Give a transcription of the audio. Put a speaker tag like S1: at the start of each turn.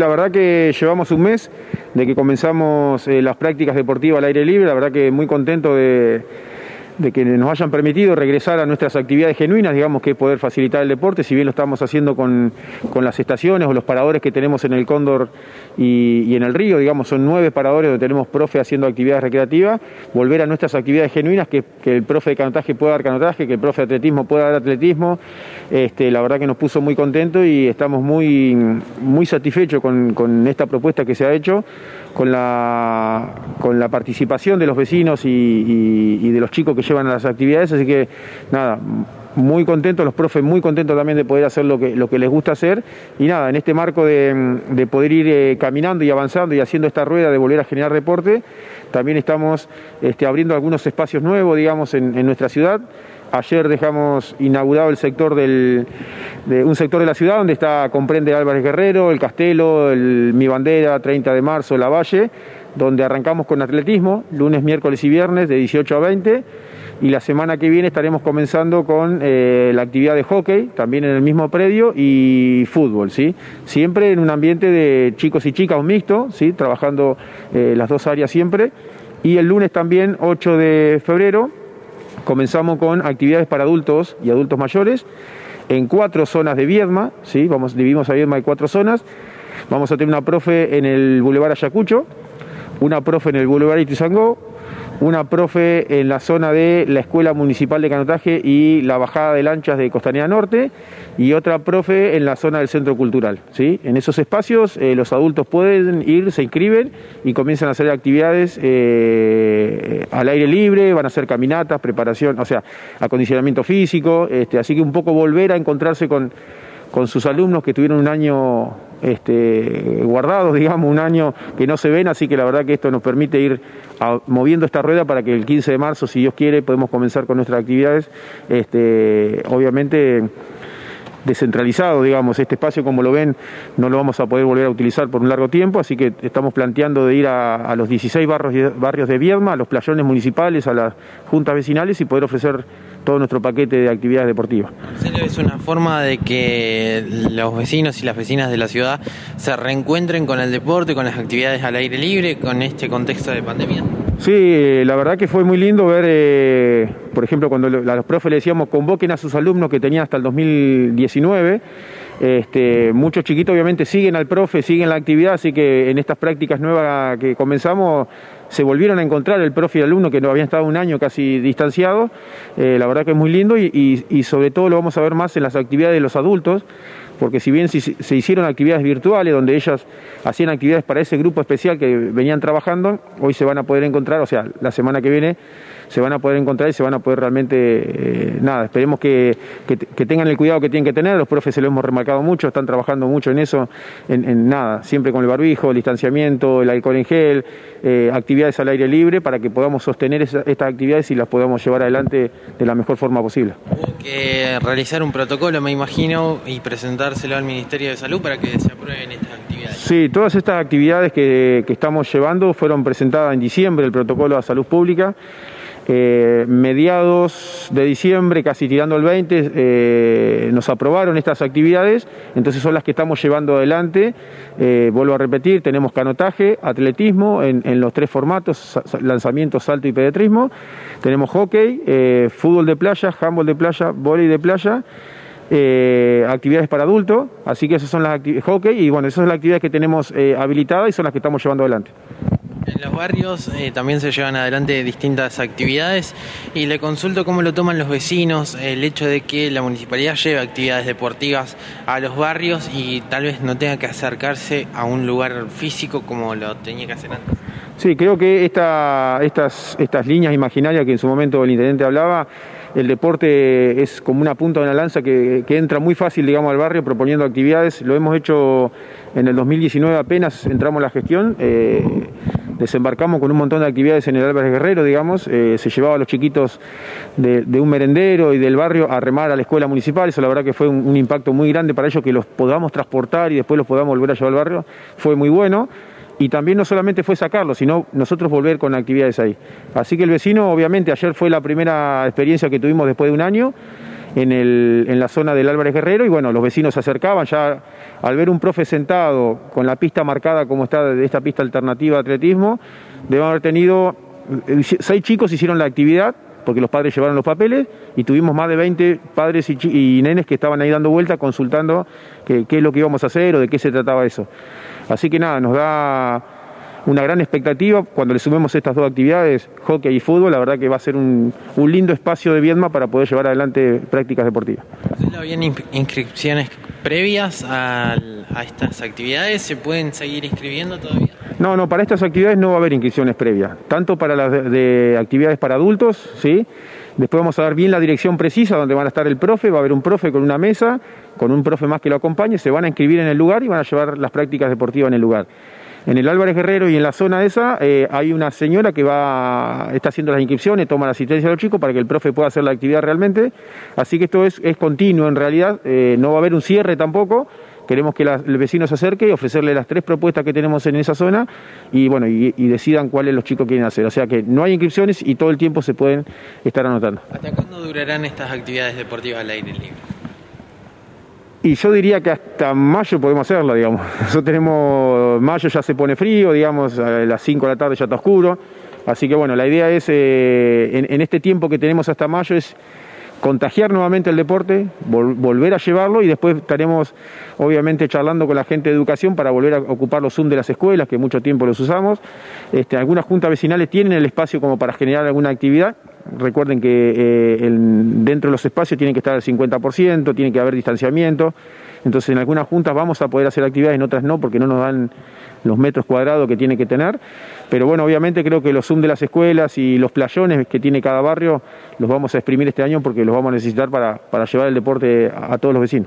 S1: La verdad que llevamos un mes de que comenzamos eh, las prácticas deportivas al aire libre, la verdad que muy contento de, de que nos hayan permitido regresar a nuestras actividades genuinas, digamos que poder facilitar el deporte, si bien lo estamos haciendo con, las estaciones o los paradores que tenemos en el Cóndor y, en el río, digamos, son nueve paradores donde tenemos profe haciendo actividades recreativas, volver a nuestras actividades genuinas, que, el profe de canotaje pueda dar canotaje, que el profe de atletismo pueda dar atletismo, este, la verdad que nos puso muy contentos y estamos muy, muy satisfechos con, con esta propuesta que se ha hecho, con la, con la participación de los vecinos y, de los chicos que llevan a las actividades, así que nada, muy contentos, los profes muy contentos también de poder hacer lo que, lo que les gusta hacer y nada, en este marco de, poder ir eh, caminando y avanzando y haciendo esta rueda de volver a generar deporte, también estamos este, abriendo algunos espacios nuevos, digamos, en, nuestra ciudad. Ayer dejamos inaugurado el sector del, de un sector de la ciudad donde está comprende Álvarez Guerrero, el Castelo, el Mi Bandera, 30 de marzo, La Valle, donde arrancamos con atletismo, lunes, miércoles y viernes de 18 a 20 y la semana que viene estaremos comenzando con eh, la actividad de hockey, también en el mismo predio, y fútbol, ¿sí? Siempre en un ambiente de chicos y chicas, un mixto, ¿sí? Trabajando eh, las dos áreas siempre. Y el lunes también, 8 de febrero, comenzamos con actividades para adultos y adultos mayores en cuatro zonas de Viedma, ¿sí? Vamos, dividimos a Viedma en cuatro zonas. Vamos a tener una profe en el Boulevard Ayacucho, una profe en el Boulevard Itizangó, una profe en la zona de la Escuela Municipal de Canotaje y la bajada de lanchas de Costanera Norte y otra profe en la zona del Centro Cultural. ¿sí? En esos espacios eh, los adultos pueden ir, se inscriben y comienzan a hacer actividades eh, al aire libre, van a hacer caminatas, preparación, o sea, acondicionamiento físico, este, así que un poco volver a encontrarse con, con sus alumnos que tuvieron un año este, guardados, digamos, un año que no se ven, así que la verdad que esto nos permite ir moviendo esta rueda para que el 15 de marzo, si Dios quiere, podemos comenzar con nuestras actividades, este, obviamente descentralizado, digamos, este espacio como lo ven no lo vamos a poder volver a utilizar por un largo tiempo, así que estamos planteando de ir a, los 16 barrios, barrios de Viedma, a los playones municipales, a las juntas vecinales y poder ofrecer todo nuestro paquete de actividades deportivas.
S2: Es una forma de que los vecinos y las vecinas de la ciudad se reencuentren con el deporte, con las actividades al aire libre, con este contexto de pandemia.
S1: Sí, la verdad que fue muy lindo ver, eh, por ejemplo, cuando a los profes le decíamos convoquen a sus alumnos que tenían hasta el 2019. Este, muchos chiquitos obviamente siguen al profe, siguen la actividad, así que en estas prácticas nuevas que comenzamos se volvieron a encontrar el profe y el alumno que no habían estado un año casi distanciados. Eh, la verdad que es muy lindo y, y, sobre todo lo vamos a ver más en las actividades de los adultos, porque si bien se hicieron actividades virtuales donde ellas hacían actividades para ese grupo especial que venían trabajando, hoy se van a poder encontrar, o sea, la semana que viene se van a poder encontrar y se van a poder realmente, eh, nada, esperemos que, tengan el cuidado que tienen que tener, los profes se lo hemos remarcado mucho, están trabajando mucho en eso, en, nada, siempre con el barbijo, el distanciamiento, el alcohol en gel, eh, actividades al aire libre para que podamos sostener estas actividades y las podamos llevar adelante de la mejor forma posible.
S2: Hubo que realizar un protocolo, me imagino, y presentárselo al Ministerio de Salud para que se aprueben estas actividades.
S1: Sí, todas estas actividades que, que estamos llevando fueron presentadas en diciembre, el protocolo de salud pública. Eh, mediados de diciembre, casi tirando el 20, eh, nos aprobaron estas actividades, entonces son las que estamos llevando adelante. Eh, vuelvo a repetir, tenemos canotaje, atletismo en, los tres formatos, lanzamiento, salto y pedetrismo. Tenemos hockey, fútbol de playa, handball de playa, volei de playa. Actividades para adultos, así que esas son las actividades, hockey, y bueno, esas son las actividades que tenemos habilitadas y son las que estamos llevando adelante.
S2: En los barrios eh, también se llevan adelante distintas actividades y le consulto cómo lo toman los vecinos, el hecho de que la municipalidad lleve actividades deportivas a los barrios y tal vez no tenga que acercarse a un lugar físico como lo tenía que hacer antes.
S1: Sí, creo que esta, estas, estas líneas imaginarias que en su momento el intendente hablaba, el deporte es como una punta de una lanza que, entra muy fácil, digamos, al barrio proponiendo actividades. Lo hemos hecho en el 2019 apenas entramos a la gestión. Eh, desembarcamos con un montón de actividades en el Álvarez Guerrero, digamos, eh, se llevaba a los chiquitos de, un merendero y del barrio a remar a la escuela municipal, eso la verdad que fue un, impacto muy grande para ellos que los podamos transportar y después los podamos volver a llevar al barrio, fue muy bueno. Y también no solamente fue sacarlos, sino nosotros volver con actividades ahí. Así que el vecino, obviamente, ayer fue la primera experiencia que tuvimos después de un año en, el, en la zona del Álvarez Guerrero y bueno, los vecinos se acercaban ya al ver un profe sentado con la pista marcada como está de esta pista alternativa de atletismo, deben haber tenido, eh, seis chicos hicieron la actividad porque los padres llevaron los papeles y tuvimos más de 20 padres y, nenes que estaban ahí dando vuelta consultando qué es lo que íbamos a hacer o de qué se trataba eso. Así que nada, nos da una gran expectativa cuando le sumemos estas dos actividades, hockey y fútbol, la verdad que va a ser un, lindo espacio de Viedma para poder llevar adelante prácticas deportivas.
S2: ¿Habían inscripciones previas a, estas actividades? ¿Se pueden seguir inscribiendo todavía?
S1: No, no, para estas actividades no va a haber inscripciones previas, tanto para las de, actividades para adultos, ¿sí? Después vamos a dar bien la dirección precisa donde van a estar el profe, va a haber un profe con una mesa, con un profe más que lo acompañe, se van a inscribir en el lugar y van a llevar las prácticas deportivas en el lugar. En el Álvarez Guerrero y en la zona esa eh, hay una señora que va, está haciendo las inscripciones, toma la asistencia de los chicos para que el profe pueda hacer la actividad realmente. Así que esto es, es continuo en realidad, eh, no va a haber un cierre tampoco. Queremos que el vecino se acerque y ofrecerle las tres propuestas que tenemos en esa zona y bueno y, decidan cuáles los chicos quieren hacer. O sea que no hay inscripciones y todo el tiempo se pueden estar anotando.
S2: ¿Hasta cuándo durarán estas actividades deportivas al aire libre?
S1: Y yo diría que hasta mayo podemos hacerlo, digamos. Nosotros tenemos, mayo ya se pone frío, digamos, a las 5 de la tarde ya está oscuro. Así que bueno, la idea es, eh, en, este tiempo que tenemos hasta mayo, es contagiar nuevamente el deporte, volver a llevarlo y después estaremos obviamente charlando con la gente de educación para volver a ocupar los Zoom de las escuelas, que mucho tiempo los usamos. Este, algunas juntas vecinales tienen el espacio como para generar alguna actividad Recuerden que eh, dentro de los espacios tiene que estar al 50%, tiene que haber distanciamiento. Entonces, en algunas juntas vamos a poder hacer actividades, en otras no, porque no nos dan los metros cuadrados que tiene que tener. Pero bueno, obviamente creo que los Zoom de las escuelas y los playones que tiene cada barrio los vamos a exprimir este año porque los vamos a necesitar para, para llevar el deporte a todos los vecinos.